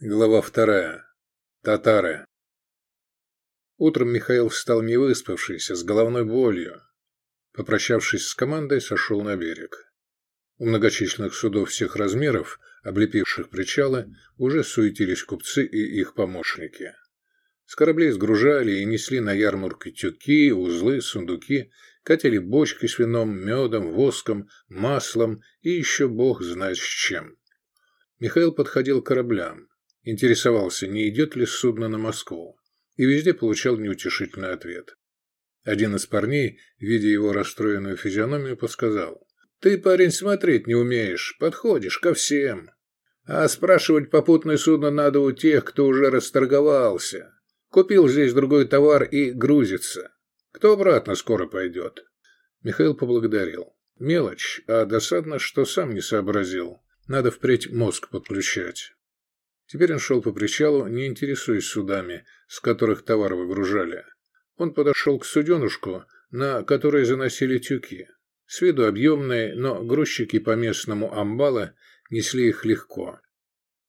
Глава вторая. Татары. Утром Михаил встал не выспавшийся, с головной болью. Попрощавшись с командой, сошел на берег. У многочисленных судов всех размеров, облепивших причалы, уже суетились купцы и их помощники. С кораблей сгружали и несли на ярмарку тюки, узлы, сундуки, катили бочки с вином, медом, воском, маслом и еще бог знает с чем. Михаил подходил к кораблям Интересовался, не идет ли судно на Москву, и везде получал неутешительный ответ. Один из парней, видя его расстроенную физиономию, подсказал. «Ты, парень, смотреть не умеешь, подходишь ко всем. А спрашивать попутное судно надо у тех, кто уже расторговался. Купил здесь другой товар и грузится. Кто обратно скоро пойдет?» Михаил поблагодарил. Мелочь, а досадно, что сам не сообразил. Надо впредь мозг подключать. Теперь он шел по причалу, не интересуясь судами, с которых товар выгружали. Он подошел к суденушку, на которой заносили тюки. С виду объемные, но грузчики по местному амбала несли их легко.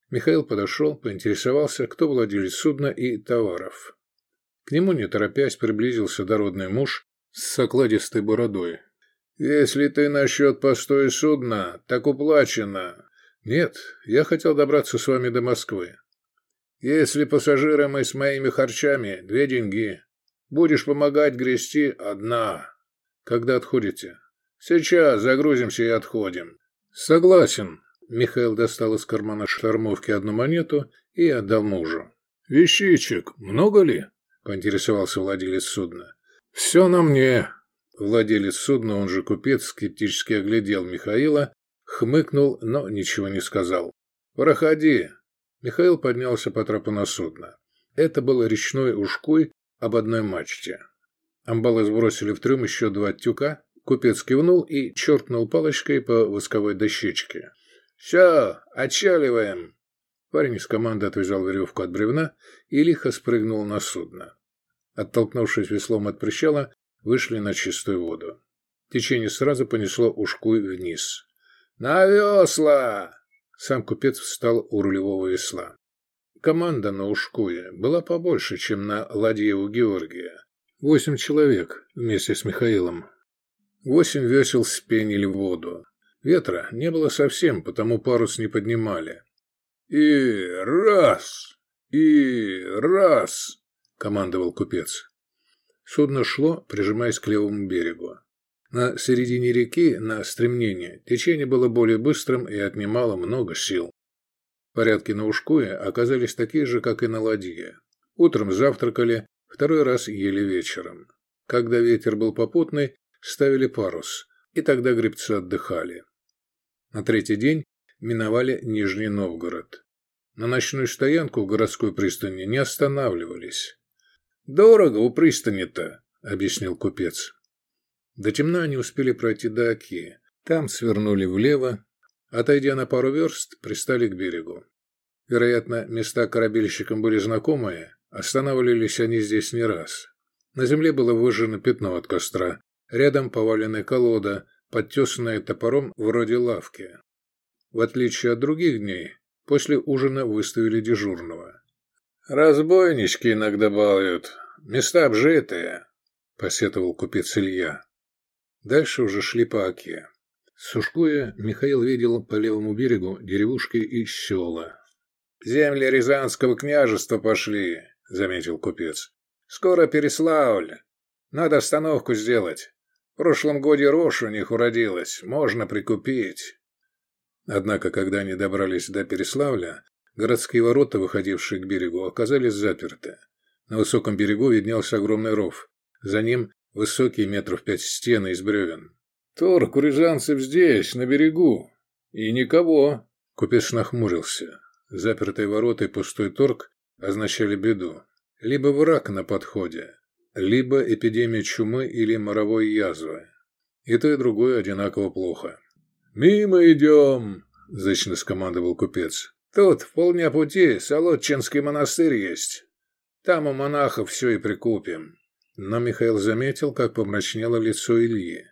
Михаил подошел, поинтересовался, кто владелец судна и товаров. К нему, не торопясь, приблизился дородный муж с окладистой бородой. «Если ты насчет постоя судна, так уплачено. «Нет, я хотел добраться с вами до Москвы. Если пассажирам и с моими харчами, две деньги. Будешь помогать грести – одна. Когда отходите?» «Сейчас загрузимся и отходим». «Согласен». Михаил достал из кармана штормовки одну монету и отдал мужу. «Вещичек много ли?» – поинтересовался владелец судна. «Все на мне». Владелец судна, он же купец, скептически оглядел Михаила Хмыкнул, но ничего не сказал. «Проходи!» Михаил поднялся по трапу на судно. Это был речной ушкуй об одной мачте. Амбалы сбросили в трюм еще два тюка. Купец кивнул и черкнул палочкой по восковой дощечке. «Все, отчаливаем!» Парень из команды отвязал веревку от бревна и лихо спрыгнул на судно. Оттолкнувшись веслом от причала, вышли на чистую воду. Течение сразу понесло ушкуй вниз. «На весла!» Сам купец встал у рулевого весла. Команда на Ушкуе была побольше, чем на ладье у Георгия. Восемь человек вместе с Михаилом. Восемь весел спенили воду. Ветра не было совсем, потому парус не поднимали. «И раз! И раз!» — командовал купец. Судно шло, прижимаясь к левому берегу. На середине реки, на стремнение, течение было более быстрым и отнимало много сил. Порядки на Ушкуе оказались такие же, как и на ладье. Утром завтракали, второй раз ели вечером. Когда ветер был попутный, ставили парус, и тогда гребцы отдыхали. На третий день миновали Нижний Новгород. На ночную стоянку в городской пристани не останавливались. «Дорого у пристани-то», — объяснил купец. До темна они успели пройти до Оки. Там свернули влево. Отойдя на пару верст, пристали к берегу. Вероятно, места корабельщикам были знакомые, останавливались они здесь не раз. На земле было выжжено пятно от костра, рядом поваленная колода, подтесанная топором вроде лавки. В отличие от других дней, после ужина выставили дежурного. «Разбойнички иногда балуют, места обжитые», — посетовал купец Илья. Дальше уже шли по оке. Сушкуя, Михаил видел по левому берегу деревушки и села. «Земли Рязанского княжества пошли», — заметил купец. «Скоро Переславль. Надо остановку сделать. В прошлом годе рожь у них уродилась. Можно прикупить». Однако, когда они добрались до Переславля, городские ворота, выходившие к берегу, оказались заперты. На высоком берегу виднелся огромный ров. За ним Высокие метров пять стены из бревен. «Торг у рязанцев здесь, на берегу. И никого». Купец нахмурился. Запертые ворота и пустой торг означали беду. Либо враг на подходе, либо эпидемия чумы или моровой язвы. И то, и другое одинаково плохо. «Мимо идем!» – зычно скомандовал купец. «Тут в полдня пути Солодчинский монастырь есть. Там у монахов все и прикупим». Но Михаил заметил, как помрачнело лицо Ильи.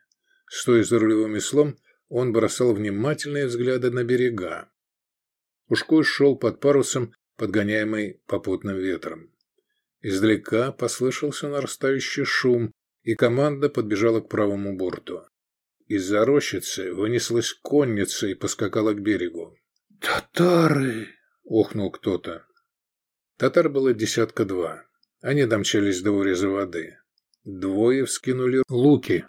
Стоя за рулевым веслом, он бросал внимательные взгляды на берега. Ушкуй шел под парусом подгоняемый попутным ветром. Издалека послышался нарастающий шум, и команда подбежала к правому борту. Из-за рощицы вынеслась конница и поскакала к берегу. «Татары!» — охнул кто-то. Татар было десятка два. Они домчались до уреза воды. Двое вскинули луки.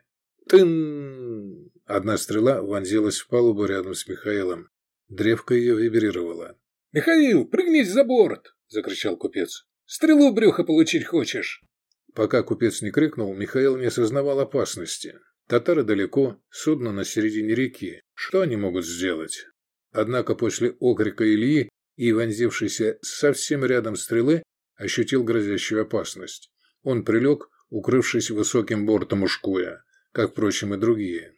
Тын! Одна стрела вонзилась в палубу рядом с Михаилом. Древко ее вибрировало. «Михаил, прыгнись за борт!» — закричал купец. «Стрелу в брюхо получить хочешь?» Пока купец не крикнул, Михаил не осознавал опасности. Татары далеко, судно на середине реки. Что они могут сделать? Однако после окрика Ильи и вонзившейся совсем рядом стрелы ощутил грозящую опасность. Он прилег, укрывшись высоким бортом ушкуя, как, впрочем, и другие.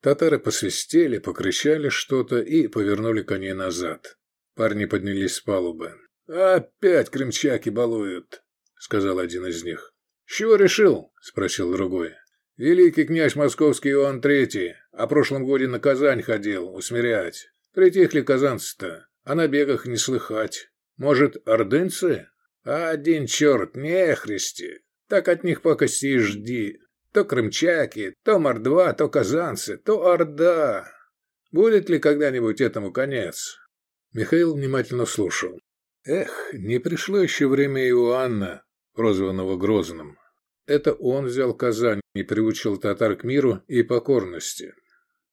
Татары посвистели, покричали что-то и повернули коней назад. Парни поднялись с палубы. «Опять крымчаки балуют», — сказал один из них. «С чего решил?» — спросил другой. «Великий князь московский Иоанн Третий о прошлом годе на Казань ходил усмирять. Притихли казанцы-то, а на бегах не слыхать. Может, ордынцы? А один черт, не христи. Так от них покости и жди. То крымчаки, то мордва, то казанцы, то орда. Будет ли когда-нибудь этому конец?» Михаил внимательно слушал. Эх, не пришло еще время Иоанна, прозванного Грозным. Это он взял Казань и приучил татар к миру и покорности.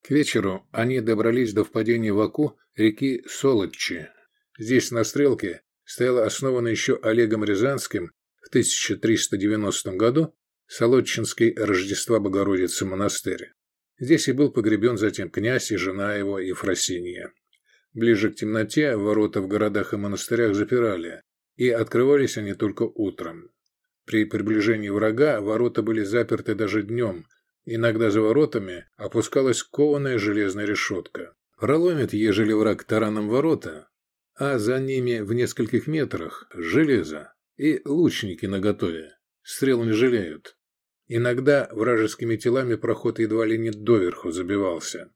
К вечеру они добрались до впадения в Аку реки Солодчи. Здесь на стрелке стояла основана еще Олегом Рязанским в 1390 году Солодчинский Рождества Богородицы монастырь. Здесь и был погребен затем князь и жена его Ефросинья. Ближе к темноте ворота в городах и монастырях запирали, и открывались они только утром. При приближении врага ворота были заперты даже днем, Иногда за воротами опускалась кованая железная решетка. Проломит, ежели враг тараном ворота, а за ними в нескольких метрах железо и лучники наготове. Стрел не жалеют. Иногда вражескими телами проход едва ли не доверху забивался.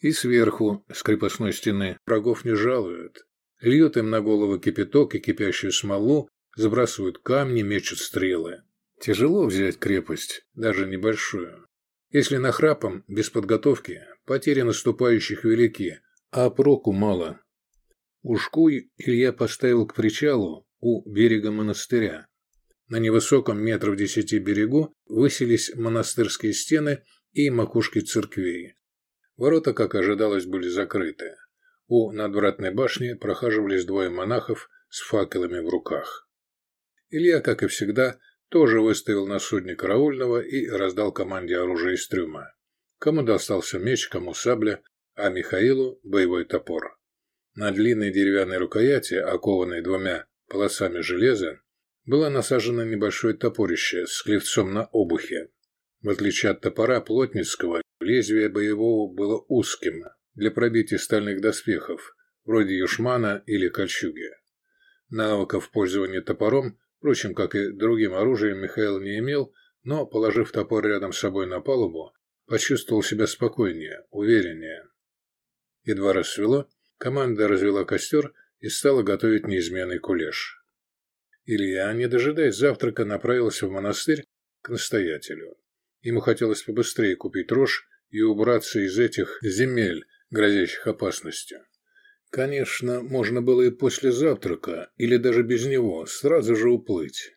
И сверху, с крепостной стены, врагов не жалуют. Льют им на голову кипяток и кипящую смолу, сбрасывают камни, мечут стрелы. Тяжело взять крепость, даже небольшую. Если нахрапом, без подготовки, потери наступающих велики, а проку мало. Ушкуй Илья поставил к причалу у берега монастыря. На невысоком метров десяти берегу высились монастырские стены и макушки церквей. Ворота, как ожидалось, были закрыты. У надвратной башни прохаживались двое монахов с факелами в руках. Илья, как и всегда, тоже выставил на судне караульного и раздал команде оружие из трюма. Кому достался меч, кому сабля, а Михаилу – боевой топор. На длинной деревянной рукояти, окованной двумя полосами железа, было насажено небольшое топорище с клевцом на обухе. В отличие от топора плотницкого, лезвие боевого было узким для пробития стальных доспехов, вроде юшмана или кольчуги. Навыков пользования топором Впрочем, как и другим оружием, Михаил не имел, но, положив топор рядом с собой на палубу, почувствовал себя спокойнее, увереннее. Едва рассвело, команда развела костер и стала готовить неизменный кулеш. Илья, не дожидаясь завтрака, направился в монастырь к настоятелю. Ему хотелось побыстрее купить рожь и убраться из этих земель, грозящих опасностью. Конечно, можно было и после завтрака, или даже без него, сразу же уплыть.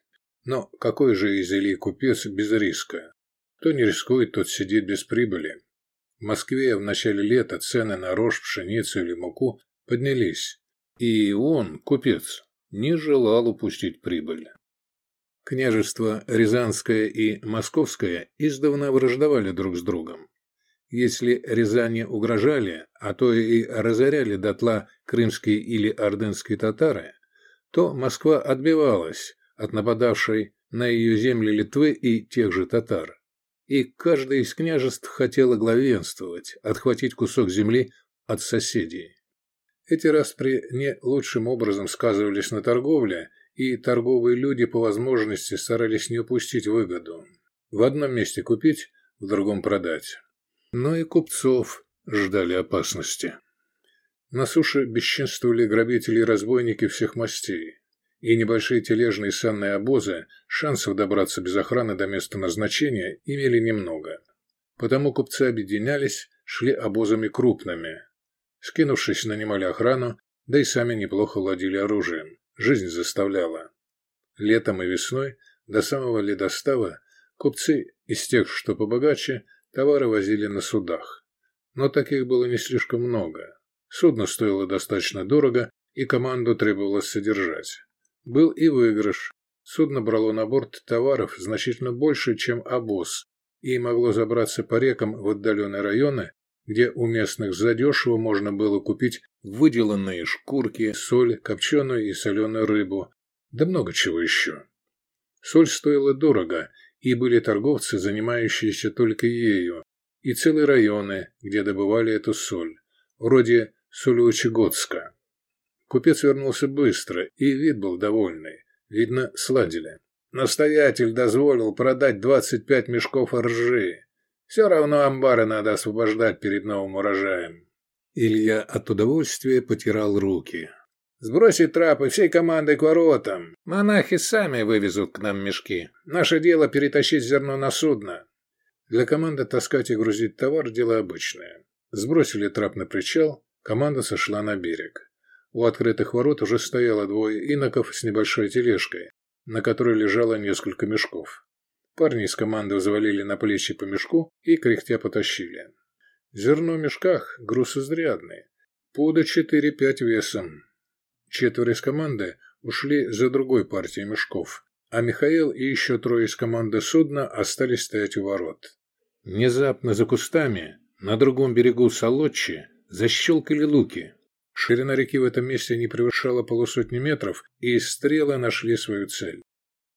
Но какой же из Ильи купец без риска? Кто не рискует, тот сидит без прибыли. В Москве в начале лета цены на рожь, пшеницу или муку поднялись. И он, купец, не желал упустить прибыль. Княжества Рязанское и Московское издавна враждовали друг с другом. Если Рязани угрожали, а то и разоряли дотла крымские или ордынские татары, то Москва отбивалась от нападавшей на ее земли Литвы и тех же татар. И каждое из княжеств хотело главенствовать, отхватить кусок земли от соседей. Эти распри не лучшим образом сказывались на торговле, и торговые люди по возможности старались не упустить выгоду. В одном месте купить, в другом продать но и купцов ждали опасности. На суше бесчинствовали грабители и разбойники всех мастей, и небольшие тележные санные обозы шансов добраться без охраны до места назначения имели немного. Потому купцы объединялись, шли обозами крупными. Скинувшись, нанимали охрану, да и сами неплохо владели оружием. Жизнь заставляла. Летом и весной, до самого ледостава, купцы из тех, что побогаче, товары возили на судах. Но таких было не слишком много. Судно стоило достаточно дорого, и команду требовалось содержать. Был и выигрыш. Судно брало на борт товаров значительно больше, чем обоз, и могло забраться по рекам в отдаленные районы, где у местных задешево можно было купить выделанные шкурки, соль, копченую и соленую рыбу, да много чего еще. Соль стоила дорого, и были торговцы, занимающиеся только ею, и целые районы, где добывали эту соль, вроде Сулючегодска. Купец вернулся быстро, и вид был довольный. Видно, сладили. Настоятель дозволил продать 25 мешков ржи. Все равно амбары надо освобождать перед новым урожаем. Илья от удовольствия потирал руки. Сбросить трапы всей командой к воротам. Монахи сами вывезут к нам мешки. Наше дело перетащить зерно на судно. Для команды таскать и грузить товар – дело обычное. Сбросили трап на причал, команда сошла на берег. У открытых ворот уже стояло двое иноков с небольшой тележкой, на которой лежало несколько мешков. Парни из команды взвалили на плечи по мешку и кряхтя потащили. Зерно в мешках – груз изрядный. Пуда 4-5 весом. Четверо из команды ушли за другой партией мешков, а Михаил и еще трое из команды судна остались стоять у ворот. Внезапно за кустами, на другом берегу Солодчи, защелкали луки. Ширина реки в этом месте не превышала полусотни метров, и стрелы нашли свою цель.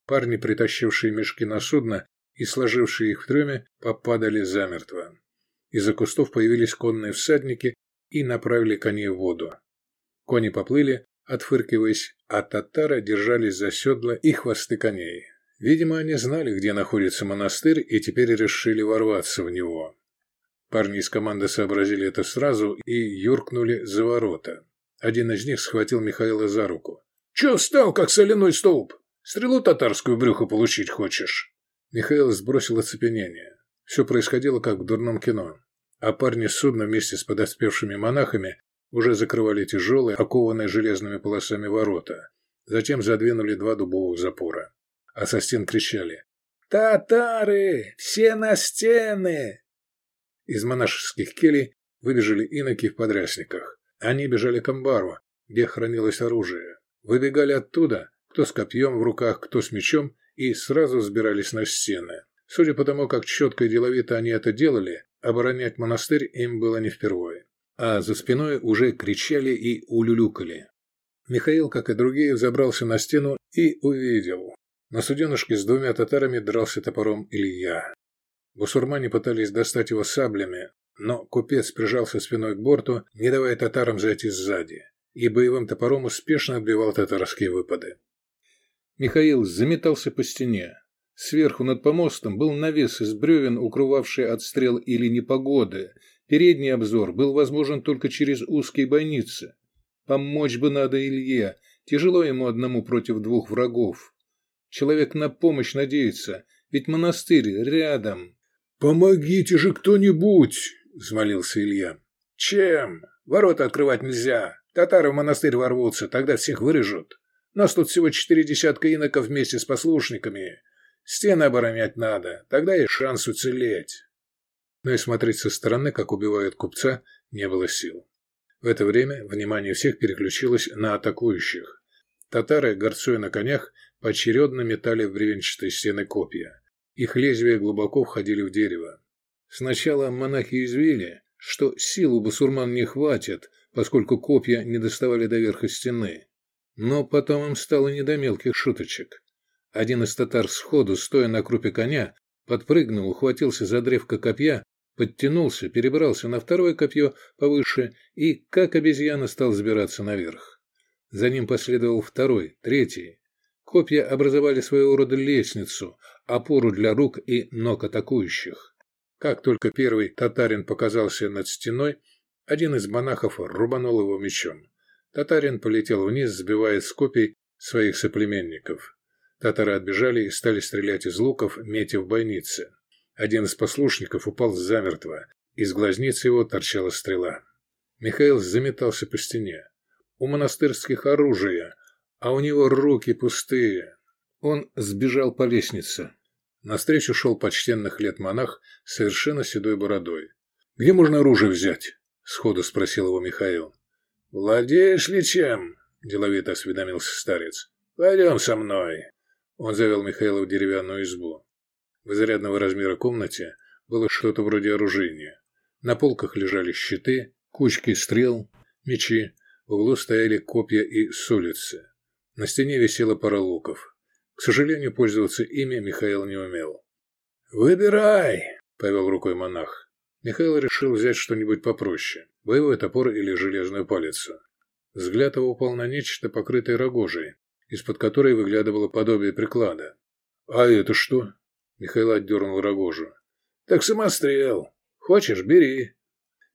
Парни, притащившие мешки на судно и сложившие их в трюме, попадали замертво. Из-за кустов появились конные всадники и направили коней в воду. Кони поплыли, отфыркиваясь, а татары держались за седла и хвосты коней. Видимо, они знали, где находится монастырь, и теперь решили ворваться в него. Парни из команды сообразили это сразу и юркнули за ворота. Один из них схватил Михаила за руку. «Че встал, как соляной столб? Стрелу татарскую брюхо получить хочешь?» Михаил сбросил оцепенение. Все происходило, как в дурном кино. А парни с судна вместе с подоспевшими монахами уже закрывали тяжелые, окованные железными полосами ворота. Затем задвинули два дубовых запора. А со стен кричали «Татары! Все на стены!» Из монашеских келей выбежали иноки в подрясниках. Они бежали к амбару, где хранилось оружие. Выбегали оттуда, кто с копьем в руках, кто с мечом, и сразу сбирались на стены. Судя по тому, как четко и деловито они это делали, оборонять монастырь им было не впервые а за спиной уже кричали и улюлюкали. Михаил, как и другие, забрался на стену и увидел. На суденышке с двумя татарами дрался топором Илья. Бусурмане пытались достать его саблями, но купец прижался спиной к борту, не давая татарам зайти сзади, и боевым топором успешно отбивал татарские выпады. Михаил заметался по стене. Сверху над помостом был навес из бревен, укрывавший от стрел или непогоды, Передний обзор был возможен только через узкие бойницы. Помочь бы надо Илье, тяжело ему одному против двух врагов. Человек на помощь надеется, ведь монастырь рядом. «Помогите же кто-нибудь!» – взмолился Илья. «Чем? Ворота открывать нельзя. Татары в монастырь ворвутся, тогда всех вырежут. Нас тут всего четыре десятка иноков вместе с послушниками. Стены оборонять надо, тогда есть шанс уцелеть» но и смотреть со стороны, как убивают купца, не было сил. В это время внимание всех переключилось на атакующих. Татары, горцуя на конях, поочередно метали в бревенчатые стены копья. Их лезвия глубоко входили в дерево. Сначала монахи извели, что силу басурман не хватит, поскольку копья не доставали до верха стены. Но потом им стало не до мелких шуточек. Один из татар сходу, стоя на крупе коня, подпрыгнул, ухватился за древко копья подтянулся, перебрался на второе копье повыше и, как обезьяна, стал сбираться наверх. За ним последовал второй, третий. Копья образовали своего рода лестницу, опору для рук и ног атакующих. Как только первый татарин показался над стеной, Один из монахов рубанул его мечом. Татарин полетел вниз, сбивая с копий своих соплеменников. Татары отбежали и стали стрелять из луков, метя в бойницы. Один из послушников упал замертво. Из глазницы его торчала стрела. Михаил заметался по стене. У монастырских оружие, а у него руки пустые. Он сбежал по лестнице. Навстречу шел почтенных лет монах с совершенно седой бородой. «Где можно оружие взять?» — сходу спросил его Михаил. «Владеешь ли чем?» — деловито осведомился старец. «Пойдем со мной». Он завел Михаила в деревянную избу. В изрядного размера комнате было что-то вроде оружия. На полках лежали щиты, кучки стрел, мечи, в углу стояли копья и солицы. На стене висела пара луков. К сожалению, пользоваться ими Михаил не умел. «Выбирай!» — повел рукой монах. Михаил решил взять что-нибудь попроще — боевой топор или железную палицу. Взгляд его упал на нечто, покрытое рогожей, из-под которой выглядывало подобие приклада. «А это что?» — Михаил отдернул рогожу. «Так самострел. Хочешь, бери».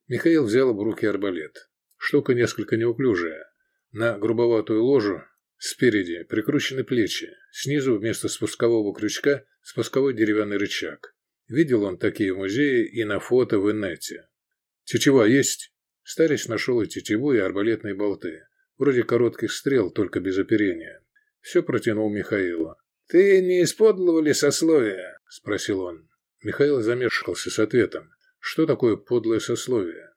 Михаил взял в руки арбалет. Штука несколько неуклюжая. На грубоватую ложу Спереди прикручены плечи, снизу вместо спускового крючка спусковой деревянный рычаг. Видел он такие в музее и на фото в инете. «Тетива есть?» Старец нашел и тетиву, и арбалетные болты. Вроде коротких стрел, только без оперения. Все протянул Михаилу. «Ты не из подлого сословия?» – спросил он. Михаил замешкался с ответом. Что такое подлое сословие?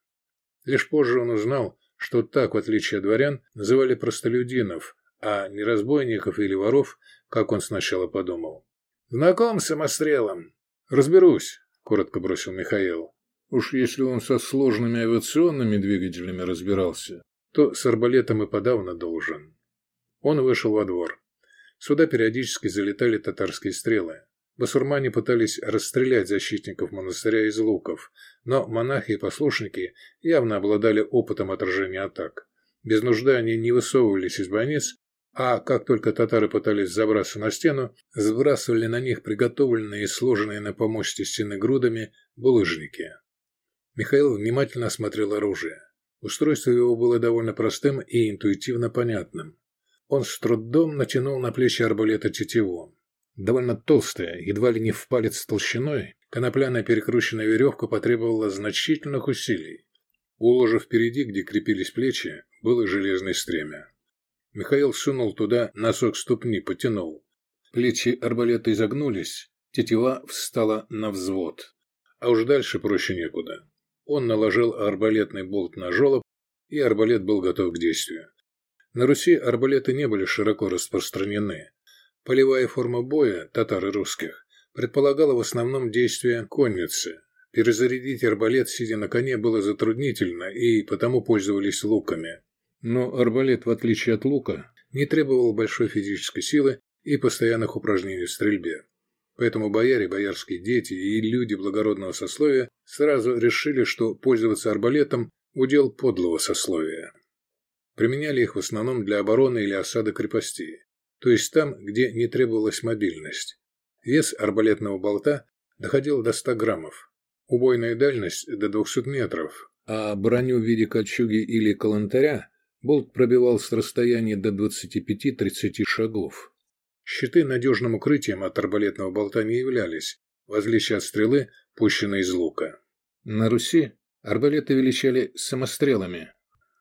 Лишь позже он узнал, что так, в отличие от дворян, называли простолюдинов, а не разбойников или воров, как он сначала подумал. «Знаком с самострелом?» «Разберусь», — коротко бросил Михаил. Уж если он со сложными авиационными двигателями разбирался, то с арбалетом и подавно должен. Он вышел во двор. Сюда периодически залетали татарские стрелы. Басурмане пытались расстрелять защитников монастыря из луков, но монахи и послушники явно обладали опытом отражения атак. Без нужды они не высовывались из больниц а как только татары пытались забраться на стену, сбрасывали на них приготовленные и сложенные на помосте стены грудами булыжники. Михаил внимательно осмотрел оружие. Устройство его было довольно простым и интуитивно понятным. Он с трудом натянул на плечи арбалета тетиву. Довольно толстая, едва ли не в палец толщиной, конопляная перекрученная веревка потребовала значительных усилий. У ложа впереди, где крепились плечи, было железное стремя. Михаил сунул туда носок ступни, потянул. Плечи арбалета изогнулись, тетива встала на взвод. А уж дальше проще некуда. Он наложил арбалетный болт на жолоб, и арбалет был готов к действию. На Руси арбалеты не были широко распространены. Полевая форма боя татар и русских предполагала в основном действие конницы. Перезарядить арбалет, сидя на коне, было затруднительно, и потому пользовались луками. Но арбалет, в отличие от лука, не требовал большой физической силы и постоянных упражнений в стрельбе. Поэтому бояре, боярские дети и люди благородного сословия сразу решили, что пользоваться арбалетом – удел подлого сословия. Применяли их в основном для обороны или осады крепостей, то есть там, где не требовалась мобильность. Вес арбалетного болта доходил до 100 граммов, убойная дальность – до 200 метров, а броню в виде кольчуги или калантаря Болт пробивал с расстояния до 25-30 шагов. Щиты надежным укрытием от арбалетного болта не являлись, в отличие от стрелы, пущенной из лука. На Руси арбалеты величали самострелами.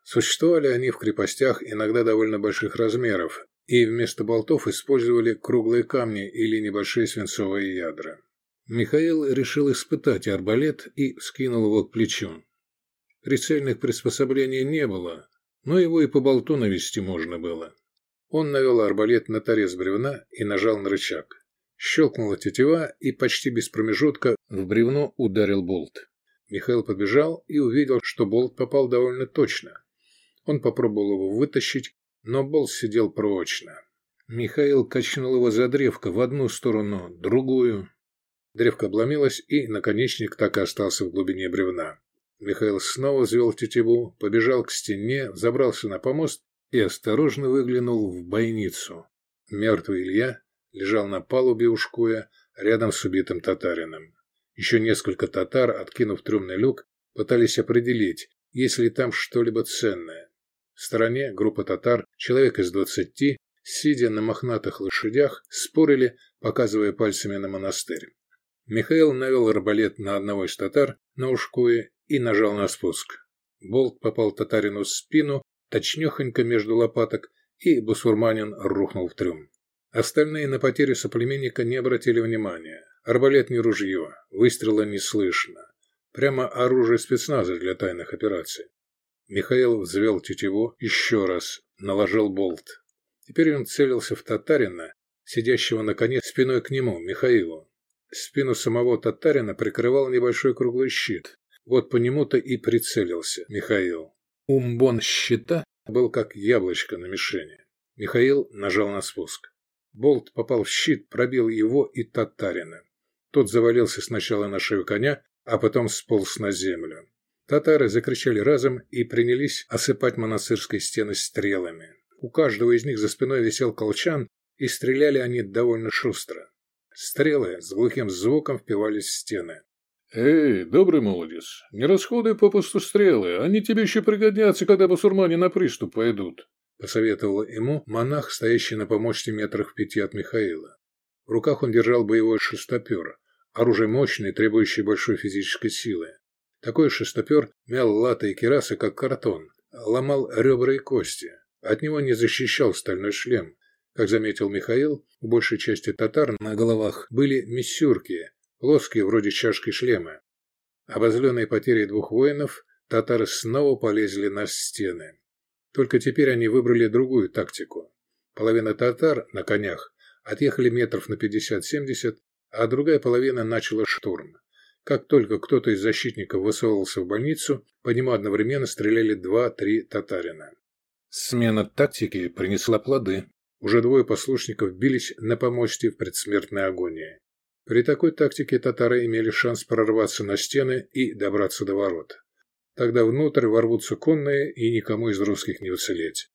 Существовали они в крепостях иногда довольно больших размеров, и вместо болтов использовали круглые камни или небольшие свинцовые ядра. Михаил решил испытать арбалет и скинул его к плечу. Прицельных приспособлений не было, но его и по болту навести можно было. Он навел арбалет на торец бревна и нажал на рычаг. Щелкнула тетива, и почти без промежутка в бревно ударил болт. Михаил побежал и увидел, что болт попал довольно точно. Он попробовал его вытащить, но болт сидел прочно. Михаил качнул его за древко в одну сторону, другую. Древко обломилось, и наконечник так и остался в глубине бревна. Михаил снова взвел тетиву, побежал к стене, забрался на помост и осторожно выглянул в бойницу. Мертвый Илья лежал на палубе ушкуя, рядом с убитым татарином. Еще несколько татар, откинув трюмный люк, пытались определить, если там что-либо ценное. В стороне группа татар, человек из двадцати, сидя на мохнатых лошадях, спорили, показывая пальцами на монастырь. Михаил навел арбалет на одного из татар на ушкуе и нажал на спуск. Болт попал татарину в спину, точнёхонько между лопаток, и бусурманин рухнул в трюм. Остальные на потерю соплеменника не обратили внимания. Арбалет не ружье, выстрела не слышно. Прямо оружие спецназа для тайных операций. Михаил взвел тетиву еще раз, наложил болт. Теперь он целился в татарина, сидящего на коне спиной к нему, Михаилу. Спину самого татарина прикрывал небольшой круглый щит. Вот по нему-то и прицелился Михаил. Умбон щита был как яблочко на мишени. Михаил нажал на спуск. Болт попал в щит, пробил его и татарина. Тот завалился сначала на шею коня, а потом сполз на землю. Татары закричали разом и принялись осыпать монастырской стены стрелами. У каждого из них за спиной висел колчан, и стреляли они довольно шустро. Стрелы с глухим звуком впивались в стены. «Эй, добрый молодец, не расходуй попусту стрелы, они тебе еще пригодятся, когда басурмане на приступ пойдут», — посоветовал ему монах, стоящий на помосте метрах в пяти от Михаила. В руках он держал боевой шестопер, оружие мощное, требующее большой физической силы. Такой шестопер мял латы и керасы, как картон, ломал ребра и кости. От него не защищал стальной шлем. Как заметил Михаил, у большей части татар на головах были миссюрки, плоские, вроде чашки шлема. Обозленные потерей двух воинов, татары снова полезли на стены. Только теперь они выбрали другую тактику. Половина татар на конях отъехали метров на 50-70, а другая половина начала штурм. Как только кто-то из защитников высовывался в больницу, по нему одновременно стреляли два-три татарина. Смена тактики принесла плоды. Уже двое послушников бились на помосте в предсмертной агонии. При такой тактике татары имели шанс прорваться на стены и добраться до ворот. Тогда внутрь ворвутся конные, и никому из русских не уцелеть.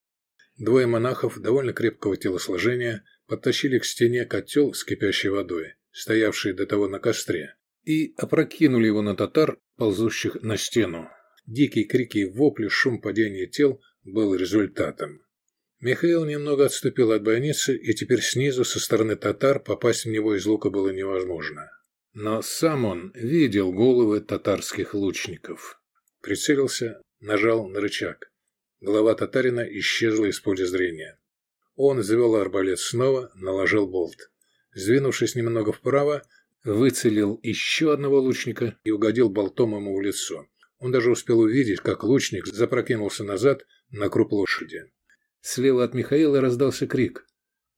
Двое монахов довольно крепкого телосложения подтащили к стене котел с кипящей водой, стоявший до того на костре, и опрокинули его на татар, ползущих на стену. Дикие крики и вопли, шум падения тел был результатом. Михаил немного отступил от бойницы, и теперь снизу, со стороны татар, попасть в него из лука было невозможно. Но сам он видел головы татарских лучников. Прицелился, нажал на рычаг. Голова татарина исчезла из поля зрения. Он взвел арбалет снова, наложил болт. Сдвинувшись немного вправо, выцелил еще одного лучника и угодил болтом ему в лицо. Он даже успел увидеть, как лучник запрокинулся назад на круп лошади. Слева от Михаила раздался крик.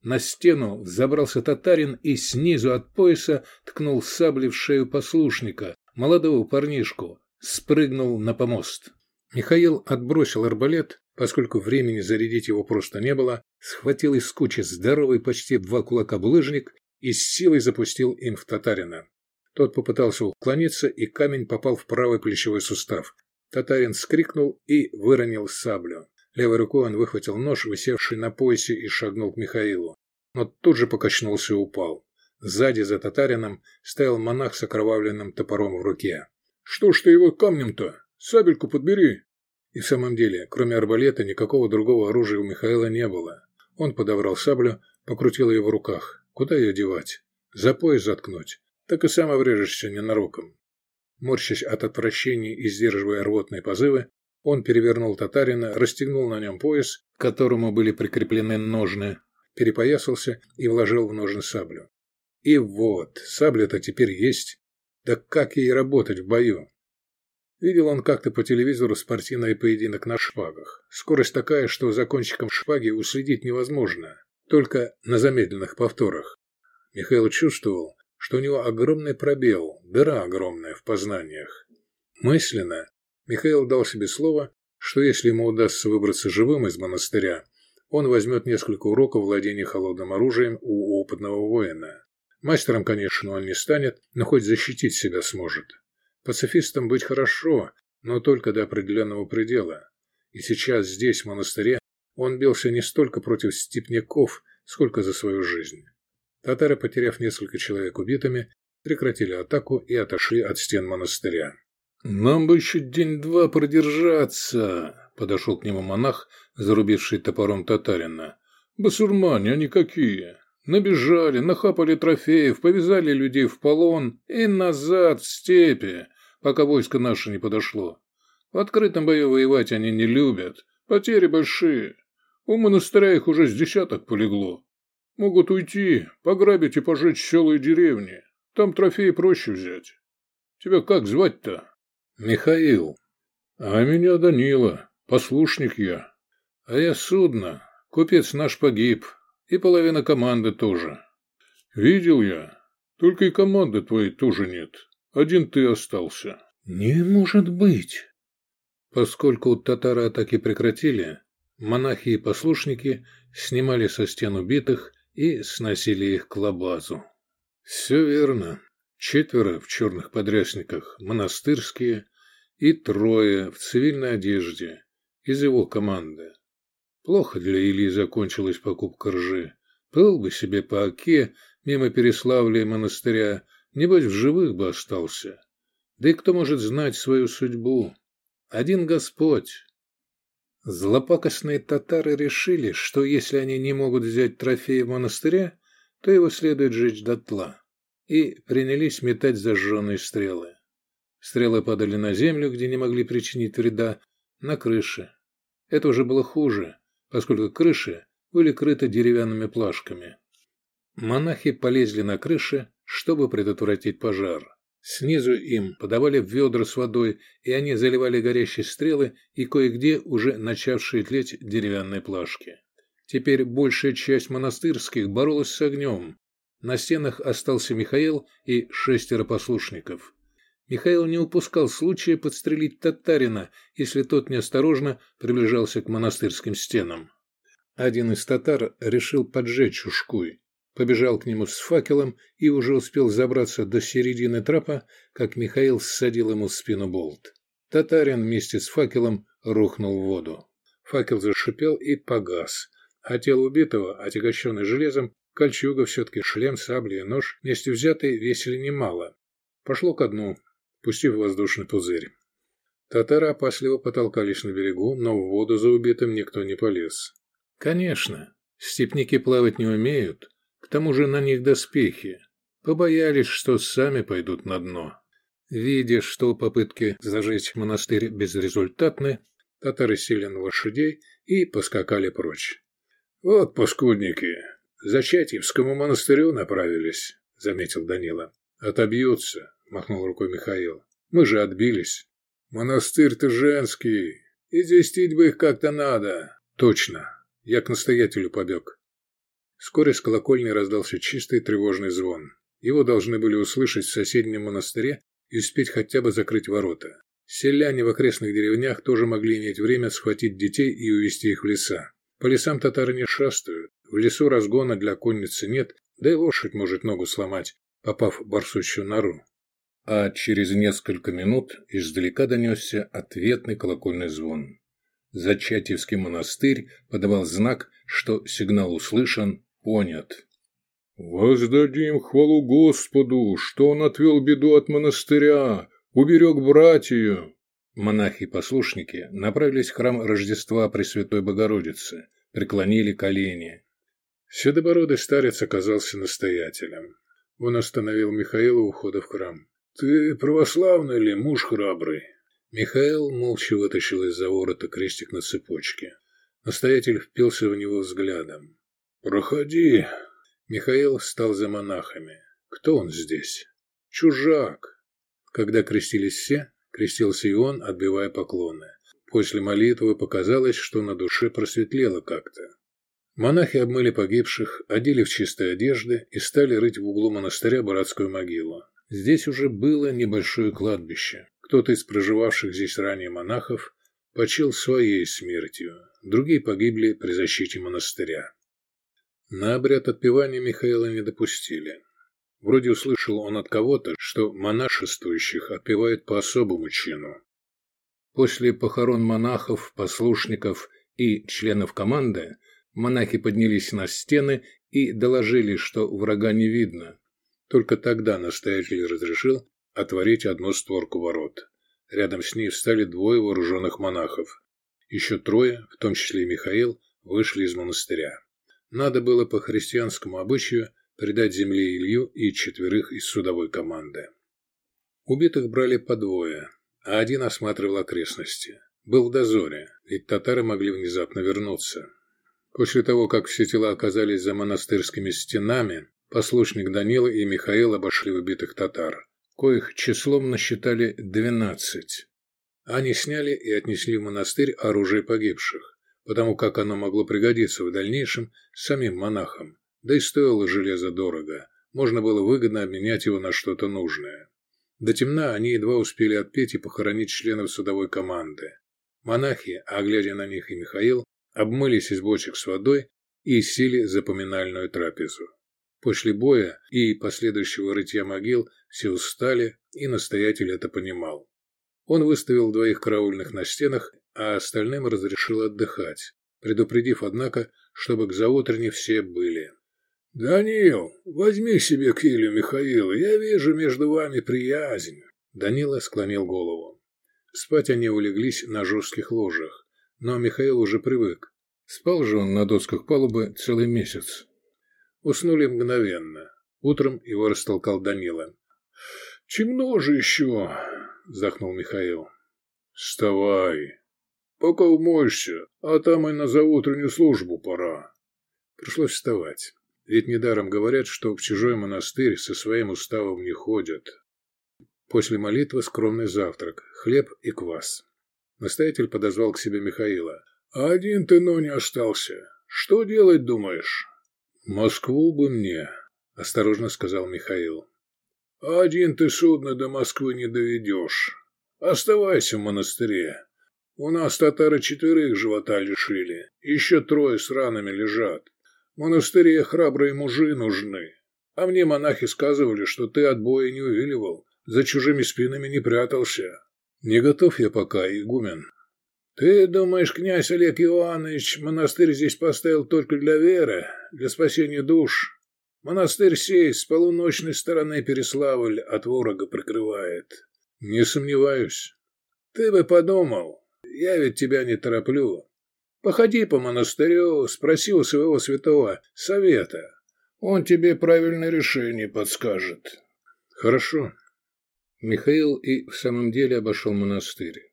На стену забрался татарин и снизу от пояса ткнул саблей в шею послушника, молодого парнишку, спрыгнул на помост. Михаил отбросил арбалет, поскольку времени зарядить его просто не было, схватил из кучи здоровый почти два кулака булыжник и с силой запустил им в татарина. Тот попытался уклониться, и камень попал в правый плечевой сустав. Татарин скрикнул и выронил саблю. Левой рукой он выхватил нож, висевший на поясе, и шагнул к Михаилу. Но тут же покачнулся и упал. Сзади за татарином стоял монах с окровавленным топором в руке. «Что ж ты его камнем-то? Сабельку подбери!» И в самом деле, кроме арбалета, никакого другого оружия у Михаила не было. Он подобрал саблю, покрутил ее в руках. Куда ее девать? За пояс заткнуть? Так и сам обрежешься ненароком. Морщась от отвращения и сдерживая рвотные позывы, он перевернул татарина, расстегнул на нем пояс, к которому были прикреплены ножны, перепоясался и вложил в ножны саблю. И вот, сабля-то теперь есть. Да как ей работать в бою? Видел он как-то по телевизору спортивный поединок на шпагах. Скорость такая, что за кончиком шпаги уследить невозможно. Только на замедленных повторах. Михаил чувствовал, что у него огромный пробел, дыра огромная в познаниях. Мысленно Михаил дал себе слово, что если ему удастся выбраться живым из монастыря, он возьмет несколько уроков владения холодным оружием у опытного воина. Мастером, конечно, он не станет, но хоть защитить себя сможет. Пацифистом быть хорошо, но только до определенного предела. И сейчас здесь, в монастыре, он бился не столько против степняков, сколько за свою жизнь. Татары, потеряв несколько человек убитыми, прекратили атаку и отошли от стен монастыря. «Нам бы еще день-два продержаться», — подошел к нему монах, зарубивший топором татарина. «Басурмане они какие! Набежали, нахапали трофеев, повязали людей в полон и назад в степи, пока войско наше не подошло. В открытом бою воевать они не любят, потери большие. У монастыря их уже с десяток полегло. Могут уйти, пограбить и пожечь села и деревни. Там трофеи проще взять. Тебя как звать-то? Михаил. А меня Данила, послушник я. А я судно. Купец наш погиб. И половина команды тоже. Видел я. Только и команды твоей тоже нет. Один ты остался. Не может быть. Поскольку татары атаки прекратили, монахи и послушники снимали со стен убитых и сносили их к лабазу. Все верно. Четверо в черных подрясниках, монастырские, и трое в цивильной одежде из его команды. Плохо для Ильи закончилась покупка ржи. Плыл бы себе по оке мимо Переславля и монастыря, небось в живых бы остался. Да и кто может знать свою судьбу? Один Господь. Злопакостные татары решили, что если они не могут взять трофеи в монастыре, то его следует жечь дотла и принялись метать зажженные стрелы. Стрелы падали на землю, где не могли причинить вреда, на крыше. Это уже было хуже, поскольку крыши были крыты деревянными плашками. Монахи полезли на крыши, чтобы предотвратить пожар. Снизу им подавали ведра с водой, и они заливали горящие стрелы и кое-где уже начавшие тлеть деревянные плашки. Теперь большая часть монастырских боролась с огнем, на стенах остался Михаил и шестеро послушников. Михаил не упускал случая подстрелить татарина, если тот неосторожно приближался к монастырским стенам. Один из татар решил поджечь ушкуй. Побежал к нему с факелом и уже успел забраться до середины трапа, как Михаил ссадил ему в спину болт. Татарин вместе с факелом рухнул в воду. Факел зашипел и погас, а тело убитого, отягощенное железом, Кольчуга все-таки, шлем, сабли и нож, вместе взятые, весили немало. Пошло ко дну, пустив воздушный пузырь. Татары опасливо потолкались на берегу, но в воду за убитым никто не полез. Конечно, степники плавать не умеют, к тому же на них доспехи. Побоялись, что сами пойдут на дно. Видя, что попытки зажечь монастырь безрезультатны, татары сели на лошадей и поскакали прочь. «Вот паскудники!» за Чатьевскому монастырю направились, — заметил Данила. — Отобьются, — махнул рукой Михаил. — Мы же отбились. Монастырь-то женский, и известить бы их как-то надо. Точно, я к настоятелю побег. Вскоре с колокольни раздался чистый тревожный звон. Его должны были услышать в соседнем монастыре и успеть хотя бы закрыть ворота. Селяне в окрестных деревнях тоже могли иметь время схватить детей и увезти их в леса. По лесам татары не шастают, в лесу разгона для конницы нет, да и лошадь может ногу сломать, попав в барсучью нору. А через несколько минут издалека донесся ответный колокольный звон. Зачатьевский монастырь подавал знак, что сигнал услышан, понят. «Воздадим хвалу Господу, что он отвел беду от монастыря, уберег братью!» Монахи-послушники направились в храм Рождества Пресвятой Богородицы, преклонили колени. Седобородый старец оказался настоятелем. Он остановил Михаила у входа в храм. «Ты православный ли, муж храбрый?» Михаил молча вытащил из-за ворота крестик на цепочке. Настоятель впился в него взглядом. «Проходи!» Михаил стал за монахами. «Кто он здесь?» «Чужак!» Когда крестились все, крестился и он, отбивая поклоны. После молитвы показалось, что на душе просветлело как-то. Монахи обмыли погибших, одели в чистые одежды и стали рыть в углу монастыря братскую могилу. Здесь уже было небольшое кладбище. Кто-то из проживавших здесь ранее монахов почил своей смертью, другие погибли при защите монастыря. На обряд отпевания Михаила не допустили. Вроде услышал он от кого-то, что монашествующих отпевают по особому чину. После похорон монахов, послушников и членов команды Монахи поднялись на стены и доложили, что врага не видно. Только тогда настоятель разрешил отворить одну створку ворот. Рядом с ней встали двое вооруженных монахов. Еще трое, в том числе и Михаил, вышли из монастыря. Надо было по христианскому обычаю предать земле Илью и четверых из судовой команды. Убитых брали по двое, а один осматривал окрестности. Был в дозоре, ведь татары могли внезапно вернуться. После того, как все тела оказались за монастырскими стенами, послушник Данила и Михаил обошли убитых татар, коих числом насчитали двенадцать. Они сняли и отнесли в монастырь оружие погибших, потому как оно могло пригодиться в дальнейшем самим монахам, да и стоило железо дорого, можно было выгодно обменять его на что-то нужное. До темна они едва успели отпеть и похоронить членов судовой команды. Монахи, а глядя на них и Михаил, обмылись из бочек с водой и сели за поминальную трапезу. После боя и последующего рытья могил все устали, и настоятель это понимал. Он выставил двоих караульных на стенах, а остальным разрешил отдыхать, предупредив, однако, чтобы к заутренне все были. «Данил, возьми себе килю Михаила, я вижу между вами приязнь». Данила склонил голову. Спать они улеглись на жестких ложах, но Михаил уже привык. Спал же он на досках палубы целый месяц. Уснули мгновенно. Утром его растолкал Данила. «Темно же еще!» — вздохнул Михаил. «Вставай! Пока умоешься, а там и на заутреннюю службу пора». Пришлось вставать. Ведь недаром говорят, что в чужой монастырь со своим уставом не ходят. После молитвы скромный завтрак, хлеб и квас. Настоятель подозвал к себе Михаила. «А один ты, но не остался. Что делать, думаешь?» «Москву бы мне», — осторожно сказал Михаил. «Один ты судно до Москвы не доведешь. Оставайся в монастыре. У нас татары четверых живота лишили. Еще трое с ранами лежат. В монастыре храбрые мужи нужны. А мне монахи сказывали, что ты от боя не увиливал, за чужими спинами не прятался. Не готов я пока, игумен. Ты думаешь, князь Олег Иванович монастырь здесь поставил только для веры, для спасения душ? Монастырь сей с полуночной стороны Переславль от ворога прикрывает. Не сомневаюсь. Ты бы подумал, я ведь тебя не тороплю. Походи по монастырю, спроси у своего святого совета. Он тебе правильное решение подскажет. Хорошо. Михаил и в самом деле обошел монастырь.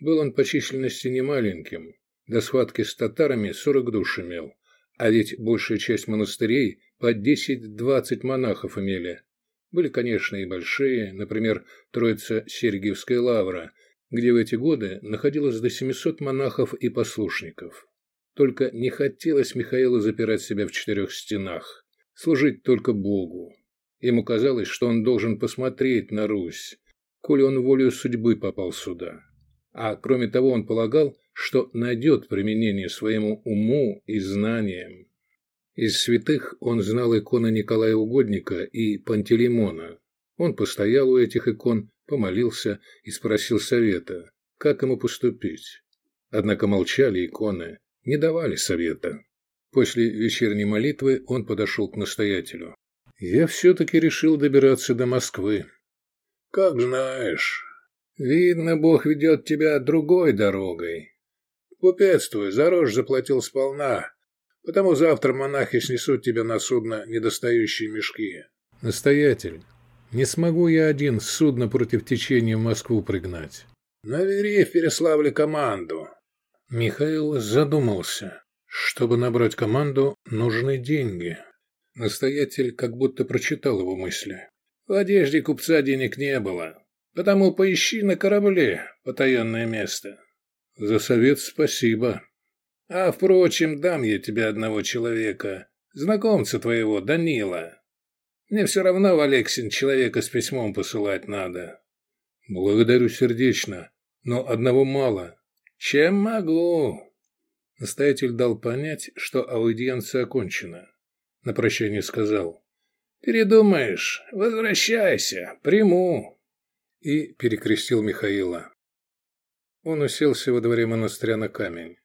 Был он по численности немаленьким, до схватки с татарами сорок душ имел, а ведь большая часть монастырей по десять-двадцать монахов имели. Были, конечно, и большие, например, Троица Сергиевская лавра, где в эти годы находилось до 700 монахов и послушников. Только не хотелось Михаилу запирать себя в четырех стенах, служить только Богу. Ему казалось, что он должен посмотреть на Русь, коли он волею судьбы попал сюда. А кроме того, он полагал, что найдет применение своему уму и знаниям. Из святых он знал иконы Николая Угодника и Пантелеймона. Он постоял у этих икон, помолился и спросил совета, как ему поступить. Однако молчали иконы, не давали совета. После вечерней молитвы он подошел к настоятелю. «Я все-таки решил добираться до Москвы». «Как знаешь. Видно, Бог ведет тебя другой дорогой. Купец за рожь заплатил сполна, потому завтра монахи снесут тебе на судно недостающие мешки». «Настоятель, не смогу я один судно против течения в Москву пригнать. Навери в Переславле команду. Михаил задумался. Чтобы набрать команду, нужны деньги. Настоятель как будто прочитал его мысли. В одежде купца денег не было. Потому поищи на корабле потаенное место. За совет спасибо. А, впрочем, дам я тебе одного человека, знакомца твоего, Данила. Мне все равно в Алексин человека с письмом посылать надо. Благодарю сердечно, но одного мало. Чем могу? Настоятель дал понять, что аудиенция окончена. На прощание сказал. Передумаешь, возвращайся, приму. И перекрестил Михаила. Он уселся во дворе монастыря на камень.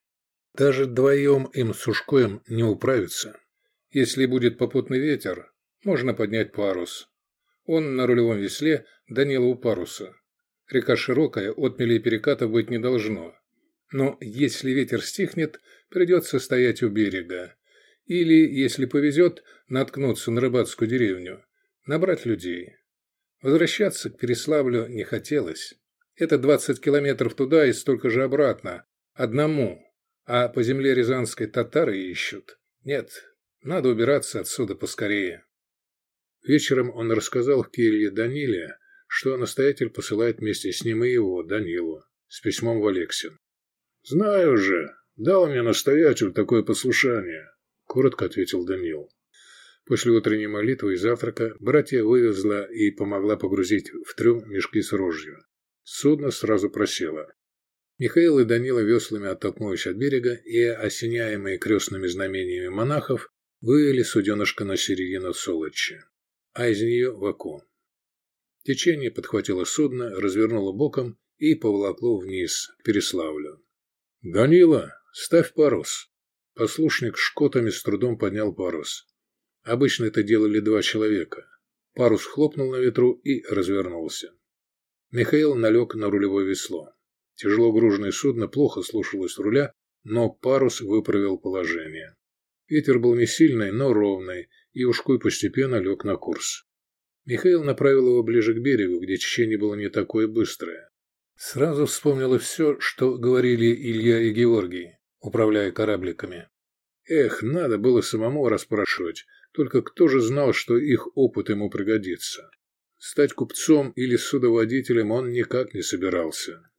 Даже вдвоем им с Ушкоем не управиться. Если будет попутный ветер, можно поднять парус. Он на рулевом весле, Данила у паруса. Река широкая, отмелей перекатов быть не должно. Но если ветер стихнет, придется стоять у берега. Или, если повезет, наткнуться на рыбацкую деревню. Набрать людей. Возвращаться к Переславлю не хотелось. Это 20 километров туда и столько же обратно. Одному. А по земле Рязанской татары ищут. Нет, надо убираться отсюда поскорее. Вечером он рассказал в келье Даниле, что настоятель посылает вместе с ним и его, Данилу, с письмом в Алексин. «Знаю же, дал мне настоятель такое послушание», — коротко ответил Данил. После утренней молитвы и завтрака братья вывезла и помогла погрузить в трюм мешки с рожью. Судно сразу просело. Михаил и Данила веслами оттолкнулись от берега и, осеняемые крестными знамениями монахов, вывели суденышко на середину Солочи, а из нее в Аку. Течение подхватило судно, развернуло боком и поволокло вниз, к Переславлю. «Данила, ставь парус!» Послушник шкотами с трудом поднял парус. Обычно это делали два человека. Парус хлопнул на ветру и развернулся. Михаил налег на рулевое весло. Тяжело груженное судно плохо слушалось руля, но парус выправил положение. Ветер был не сильный, но ровный, и ушкуй постепенно лег на курс. Михаил направил его ближе к берегу, где течение было не такое быстрое. Сразу вспомнило все, что говорили Илья и Георгий, управляя корабликами. Эх, надо было самому расспрашивать, только кто же знал, что их опыт ему пригодится? Стать купцом или судоводителем он никак не собирался.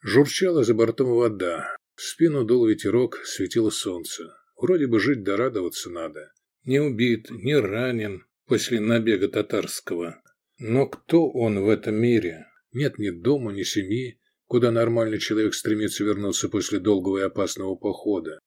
Журчала за бортом вода, в спину дул ветерок, светило солнце. Вроде бы жить да радоваться надо. Не убит, не ранен после набега татарского. Но кто он в этом мире? Нет ни дома, ни семьи, куда нормальный человек стремится вернуться после долгого и опасного похода.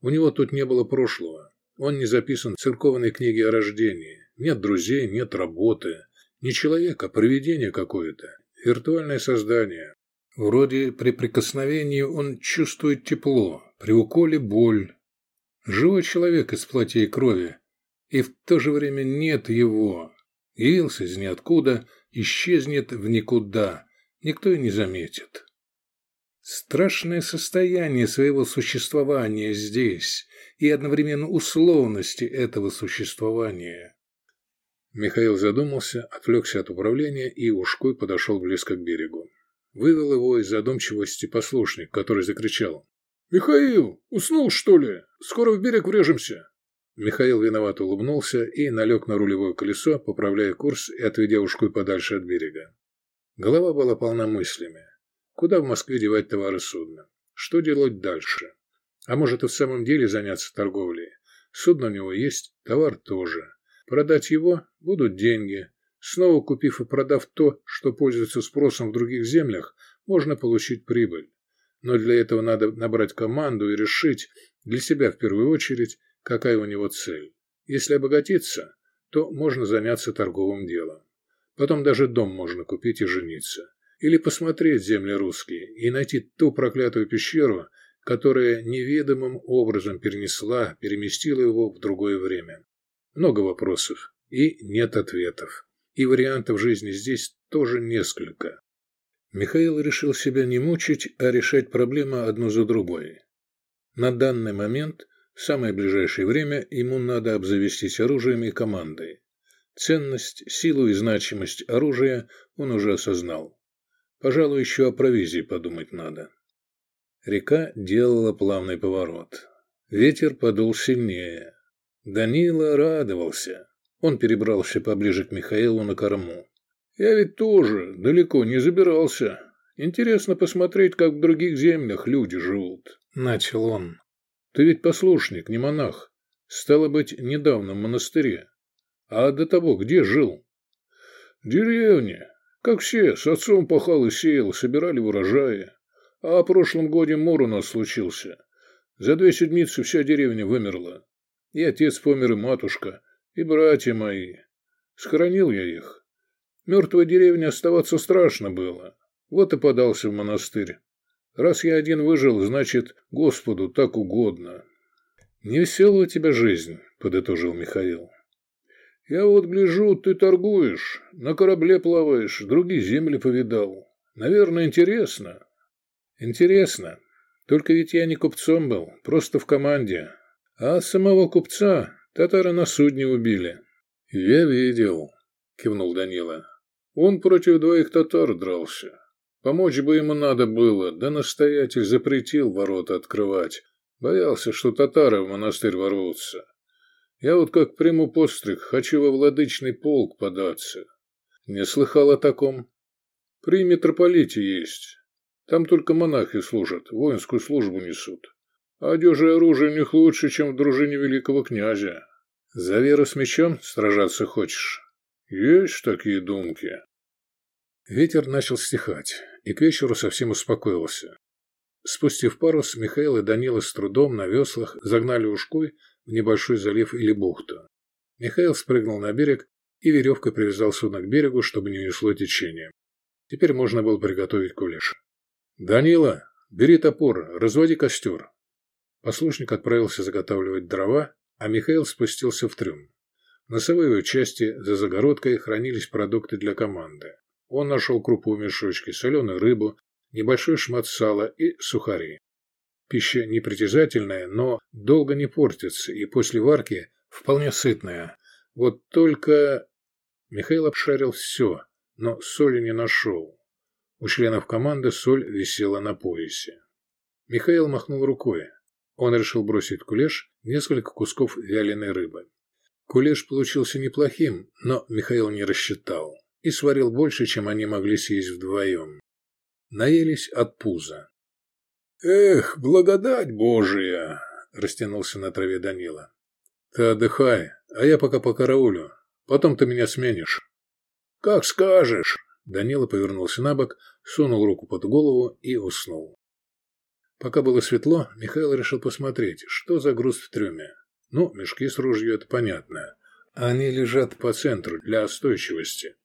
У него тут не было прошлого. Он не записан в церковной книге о рождении. Нет друзей, нет работы. Не человек, а привидение какое-то. Виртуальное создание. Вроде при прикосновении он чувствует тепло, при уколе боль. Живой человек из плоти и крови. И в то же время нет его. Явился из ниоткуда, исчезнет в никуда. Никто и не заметит. Страшное состояние своего существования здесь и одновременно условности этого существования. Михаил задумался, отвлекся от управления и ушкой подошел близко к берегу. Вывел его из задумчивости послушник, который закричал. «Михаил, уснул, что ли? Скоро в берег врежемся!» Михаил виновато улыбнулся и налег на рулевое колесо, поправляя курс и отведя ушкой подальше от берега. Голова была полна мыслями. Куда в Москве девать товары судна? Что делать дальше? А может и в самом деле заняться торговлей? Судно у него есть, товар тоже. Продать его – будут деньги. Снова купив и продав то, что пользуется спросом в других землях, можно получить прибыль. Но для этого надо набрать команду и решить, для себя в первую очередь, какая у него цель. Если обогатиться, то можно заняться торговым делом. Потом даже дом можно купить и жениться. Или посмотреть земли русские и найти ту проклятую пещеру, которая неведомым образом перенесла, переместила его в другое время. Много вопросов и нет ответов. И вариантов жизни здесь тоже несколько. Михаил решил себя не мучить, а решать проблемы одну за другой. На данный момент, в самое ближайшее время, ему надо обзавестись оружием и командой. Ценность, силу и значимость оружия он уже осознал. Пожалуй, еще о провизии подумать надо. Река делала плавный поворот. Ветер подул сильнее. Данила радовался. Он перебрался поближе к Михаилу на корму. «Я ведь тоже далеко не забирался. Интересно посмотреть, как в других землях люди живут», — начал он. «Ты ведь послушник, не монах. Стало быть, недавно в монастыре. А до того где жил?» «Деревня. Как все, с отцом пахал и сеял, собирали урожаи. А о прошлом годе мор у нас случился. За две седмицы вся деревня вымерла. И отец помер, и матушка, и братья мои. Схоронил я их. Мертвой деревне оставаться страшно было. Вот и подался в монастырь. Раз я один выжил, значит, Господу так угодно. «Невеселая у тебя жизнь», — подытожил Михаил. «Я вот гляжу, ты торгуешь, на корабле плаваешь, другие земли повидал. Наверное, интересно. Интересно. Только ведь я не купцом был, просто в команде. А самого купца татары на судне убили. Я видел, кивнул Данила. Он против двоих татар дрался. Помочь бы ему надо было, да настоятель запретил ворота открывать. Боялся, что татары в монастырь ворвутся. Я вот как приму постриг, хочу во владычный полк податься. Не слыхал о таком? При митрополите есть. Там только монахи служат, воинскую службу несут. А одежда и оружие у них лучше, чем в дружине великого князя. За веру с мечом сражаться хочешь? Есть такие думки. Ветер начал стихать, и к вечеру совсем успокоился. Спустив парус, Михаил и Данила с трудом на веслах загнали ушкой в небольшой залив или бухту. Михаил спрыгнул на берег и веревкой привязал судно к берегу, чтобы не унесло течение. Теперь можно было приготовить кулеш. «Данила, бери топор, разводи костер». Послушник отправился заготавливать дрова, а Михаил спустился в трюм. В носовой части за загородкой хранились продукты для команды. Он нашел крупу в мешочке, соленую рыбу, небольшой шмат сала и сухари. Пища непритязательная, но долго не портится и после варки вполне сытная. Вот только... Михаил обшарил все, но соли не нашел. У членов команды соль висела на поясе. Михаил махнул рукой. Он решил бросить кулеш несколько кусков вяленой рыбы. Кулеш получился неплохим, но Михаил не рассчитал и сварил больше, чем они могли съесть вдвоем. Наелись от пуза. «Эх, благодать Божия!» – растянулся на траве Данила. «Ты отдыхай, а я пока по караулю. Потом ты меня сменишь». «Как скажешь!» Данила повернулся на бок, сунул руку под голову и уснул. Пока было светло, Михаил решил посмотреть, что за груз в трюме. Ну, мешки с ружьем – это понятно. Они лежат по центру для остойчивости.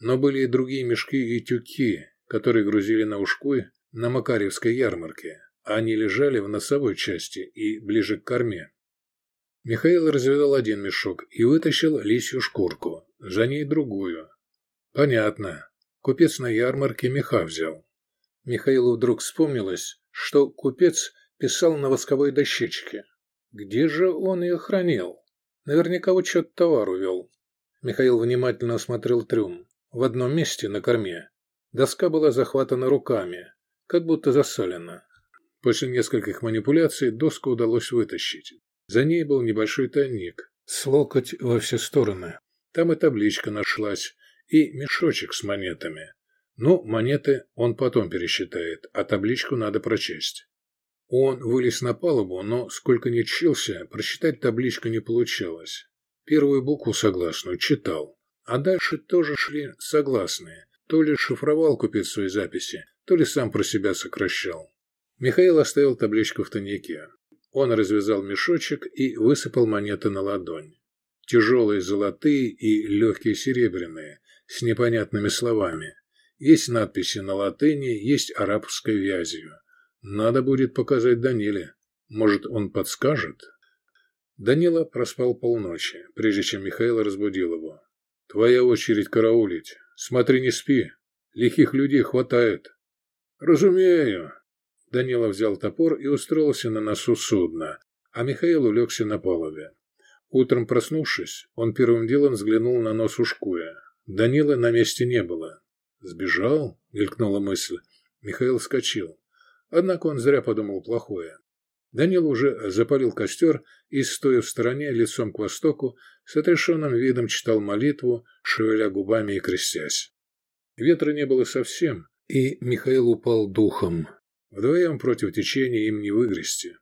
Но были и другие мешки и тюки, которые грузили на ушкуй на Макаревской ярмарке. Они лежали в носовой части и ближе к корме. Михаил развязал один мешок и вытащил лисью шкурку, за ней другую. Понятно. Купец на ярмарке меха взял. Михаилу вдруг вспомнилось, что купец писал на восковой дощечке. Где же он ее хранил? Наверняка учет товар увел. Михаил внимательно осмотрел трюм. В одном месте на корме доска была захватана руками, как будто засалена. После нескольких манипуляций доску удалось вытащить. За ней был небольшой тайник, с локоть во все стороны. Там и табличка нашлась, и мешочек с монетами. Ну, монеты он потом пересчитает, а табличку надо прочесть. Он вылез на палубу, но, сколько ни чился, прочитать табличку не получалось. Первую букву согласную читал, а дальше тоже шли согласные. То ли шифровал купец свои записи, то ли сам про себя сокращал. Михаил оставил табличку в тайнике. Он развязал мешочек и высыпал монеты на ладонь. Тяжелые золотые и легкие серебряные, с непонятными словами. Есть надписи на латыни, есть арабской вязью. Надо будет показать Даниле. Может, он подскажет? Данила проспал полночи, прежде чем Михаил разбудил его. «Твоя очередь караулить. Смотри, не спи. Лихих людей хватает». «Разумею». Данила взял топор и устроился на носу судна, а Михаил улегся на палубе. Утром проснувшись, он первым делом взглянул на нос Ушкуя. Данила на месте не было. «Сбежал?» — мелькнула мысль. Михаил вскочил. Однако он зря подумал плохое. Данил уже запалил костер и, стоя в стороне, лицом к востоку, с отрешенным видом читал молитву, шевеля губами и крестясь. Ветра не было совсем, и Михаил упал духом. Вдвоем против течения им не выгрести.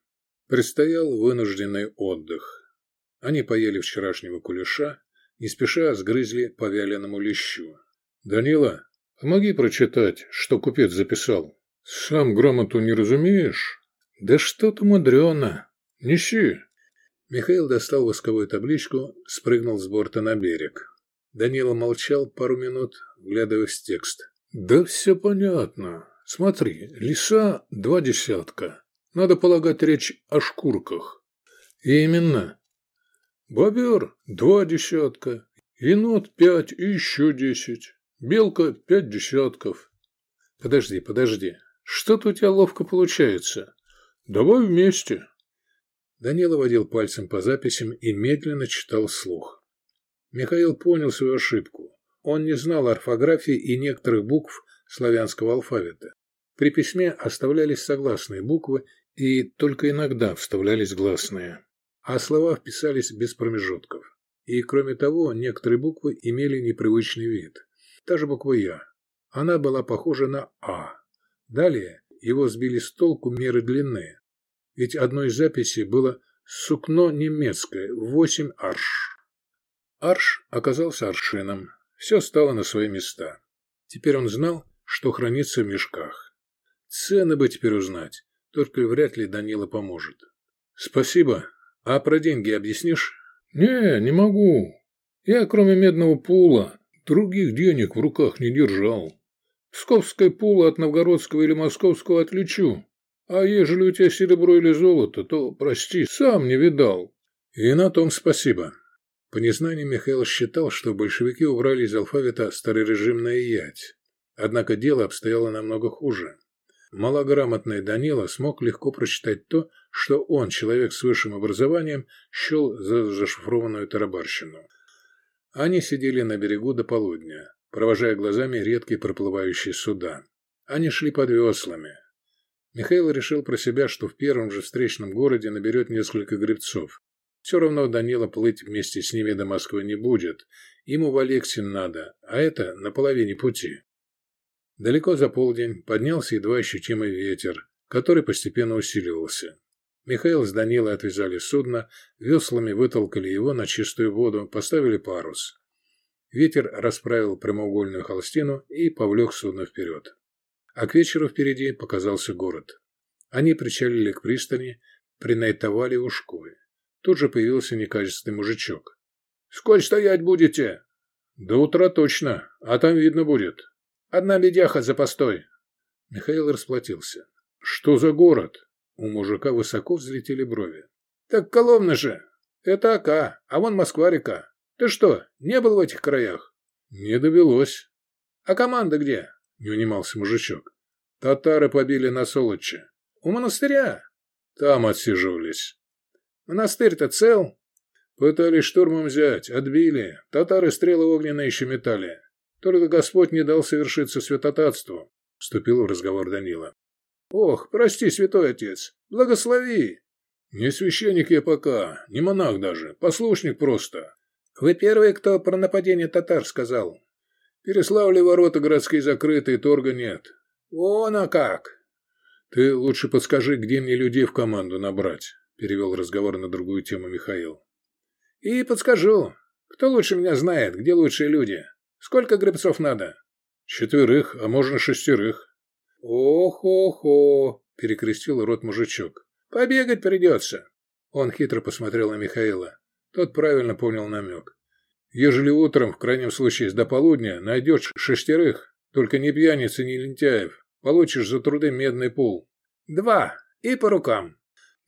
Предстоял вынужденный отдых. Они поели вчерашнего кулеша, не спеша сгрызли по вяленому лещу. «Данила, помоги прочитать, что купец записал. Сам грамоту не разумеешь?» «Да что-то мудрено. Неси». Михаил достал восковую табличку, спрыгнул с борта на берег. Данила молчал пару минут, вглядываясь в текст. «Да все понятно. Смотри, лиса – два десятка. Надо полагать речь о шкурках». «Именно. Бобер – два десятка, енот – пять и еще десять, белка – пять десятков. Подожди, подожди. Что-то у тебя ловко получается. Давай вместе. Данила водил пальцем по записям и медленно читал слух. Михаил понял свою ошибку. Он не знал орфографии и некоторых букв славянского алфавита. При письме оставлялись согласные буквы и только иногда вставлялись гласные. А слова вписались без промежутков. И, кроме того, некоторые буквы имели непривычный вид. Та же буква «Я». Она была похожа на «А». Далее его сбили с толку меры длины. Ведь одной из записей было «сукно немецкое, 8 арш». Арш оказался аршином. Все стало на свои места. Теперь он знал, что хранится в мешках. Цены бы теперь узнать, только вряд ли Данила поможет. «Спасибо. А про деньги объяснишь?» «Не, не могу. Я, кроме медного пула, других денег в руках не держал. Псковское пула от новгородского или московского отличу. А ежели у тебя серебро или золото, то, прости, сам не видал». «И на том спасибо». По незнанию Михаил считал, что большевики убрали из алфавита старорежимное «ять». Однако дело обстояло намного хуже. Малограмотный Данила смог легко прочитать то, что он, человек с высшим образованием, счел за зашифрованную тарабарщину. Они сидели на берегу до полудня, провожая глазами редкие проплывающие суда. Они шли под веслами. Михаил решил про себя, что в первом же встречном городе наберет несколько гребцов. Все равно Данила плыть вместе с ними до Москвы не будет. Ему в Алексин надо, а это на половине пути. Далеко за полдень поднялся едва ощутимый ветер, который постепенно усиливался. Михаил с Данилой отвязали судно, веслами вытолкали его на чистую воду, поставили парус. Ветер расправил прямоугольную холстину и повлек судно вперед. А к вечеру впереди показался город. Они причалили к пристани, принайтовали ушкой. Тут же появился некачественный мужичок. «Сколь стоять будете?» «До утра точно, а там видно будет», Одна бедяха за постой. Михаил расплатился. Что за город? У мужика высоко взлетели брови. Так Коломна же. Это Ака, а вон Москва-река. Ты что, не был в этих краях? Не довелось. А команда где? Не унимался мужичок. Татары побили на Солоче. У монастыря? Там отсиживались. Монастырь-то цел? Пытались штурмом взять, отбили. Татары стрелы огненные еще метали. Только Господь не дал совершиться святотатству, — вступил в разговор Данила. — Ох, прости, святой отец, благослови! Не священник я пока, не монах даже, послушник просто. Вы первый, кто про нападение татар сказал. Переславли ворота городские закрыты, торга нет. Вон а как! Ты лучше подскажи, где мне людей в команду набрать, перевел разговор на другую тему Михаил. И подскажу. Кто лучше меня знает, где лучшие люди? Сколько гребцов надо? Четверых, а можно шестерых. Ох-охо, перекрестил рот мужичок. Побегать придется. Он хитро посмотрел на Михаила. Тот правильно понял намек. Ежели утром, в крайнем случае, до полудня, найдешь шестерых, только не пьяниц и не лентяев, получишь за труды медный пул. Два. И по рукам.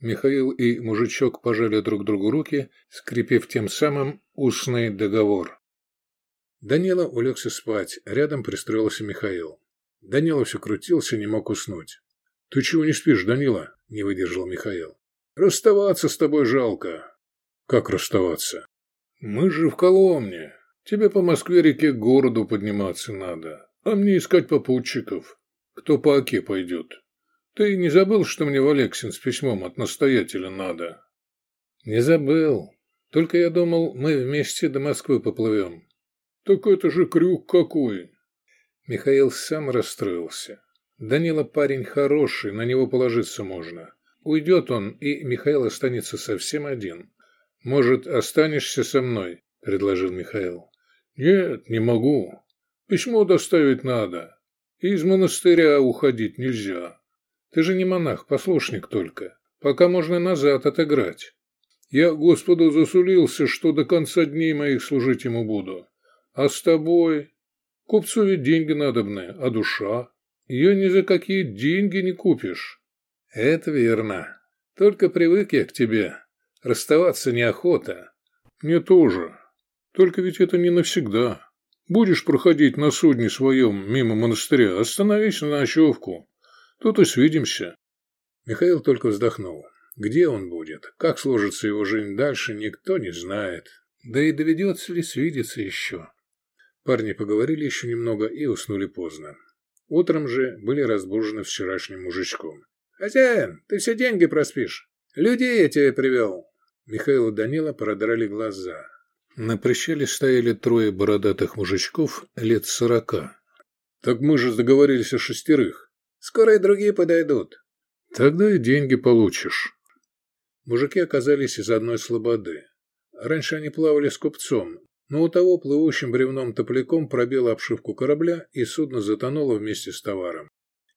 Михаил и мужичок пожали друг другу руки, скрепив тем самым устный договор. Данила улегся спать, рядом пристроился Михаил. Данила все крутился, не мог уснуть. «Ты чего не спишь, Данила?» – не выдержал Михаил. «Расставаться с тобой жалко». «Как расставаться?» «Мы же в Коломне. Тебе по Москве-реке к городу подниматься надо, а мне искать попутчиков. Кто по оке пойдет? Ты не забыл, что мне в Алексин с письмом от настоятеля надо?» «Не забыл. Только я думал, мы вместе до Москвы поплывем. «Так это же крюк какой!» Михаил сам расстроился. Данила парень хороший, на него положиться можно. Уйдет он, и Михаил останется совсем один. «Может, останешься со мной?» – предложил Михаил. «Нет, не могу. Письмо доставить надо. из монастыря уходить нельзя. Ты же не монах, послушник только. Пока можно назад отыграть. Я Господу засулился, что до конца дней моих служить ему буду. А с тобой? Купцу ведь деньги надобны, а душа? Ее ни за какие деньги не купишь. Это верно. Только привык я к тебе. Расставаться неохота. Мне тоже. Только ведь это не навсегда. Будешь проходить на судне своем мимо монастыря, остановись на ночевку. Тут и свидимся. Михаил только вздохнул. Где он будет? Как сложится его жизнь дальше, никто не знает. Да и доведется ли свидеться еще? Парни поговорили еще немного и уснули поздно. Утром же были разбужены вчерашним мужичком. «Хозяин, ты все деньги проспишь. Людей я тебе привел». Михаил и Данила продрали глаза. На причале стояли трое бородатых мужичков лет сорока. «Так мы же договорились о шестерых. Скоро и другие подойдут». «Тогда и деньги получишь». Мужики оказались из одной слободы. Раньше они плавали с купцом, но у того плывущим бревном топляком пробило обшивку корабля, и судно затонуло вместе с товаром.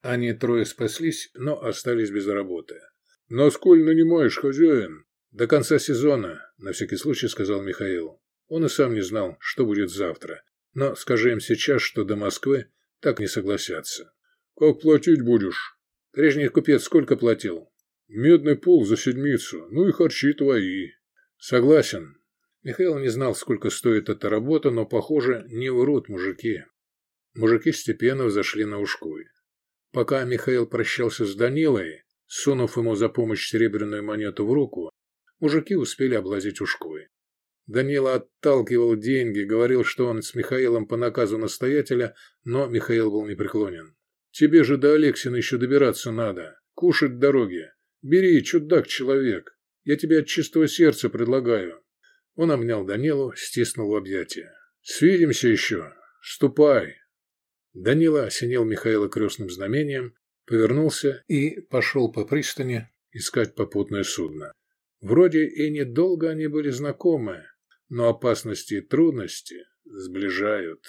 Они трое спаслись, но остались без работы. «На сколь нанимаешь, хозяин?» «До конца сезона», — на всякий случай сказал Михаил. Он и сам не знал, что будет завтра. Но скажи им сейчас, что до Москвы так не согласятся. «Как платить будешь?» «Прежний купец сколько платил?» «Медный пол за седмицу, ну и харчи твои». «Согласен». Михаил не знал, сколько стоит эта работа, но, похоже, не врут мужики. Мужики степенно взошли на ушкуй. Пока Михаил прощался с Данилой, сунув ему за помощь серебряную монету в руку, мужики успели облазить ушкуй. Данила отталкивал деньги, говорил, что он с Михаилом по наказу настоятеля, но Михаил был непреклонен. «Тебе же до Алексина еще добираться надо. Кушать дороги. Бери, чудак-человек. Я тебе от чистого сердца предлагаю». Он обнял Данилу, стиснул в объятия. «Свидимся еще. Ступай». Данила осенил Михаила крестным знамением, повернулся и пошел по пристани искать попутное судно. Вроде и недолго они были знакомы, но опасности и трудности сближают.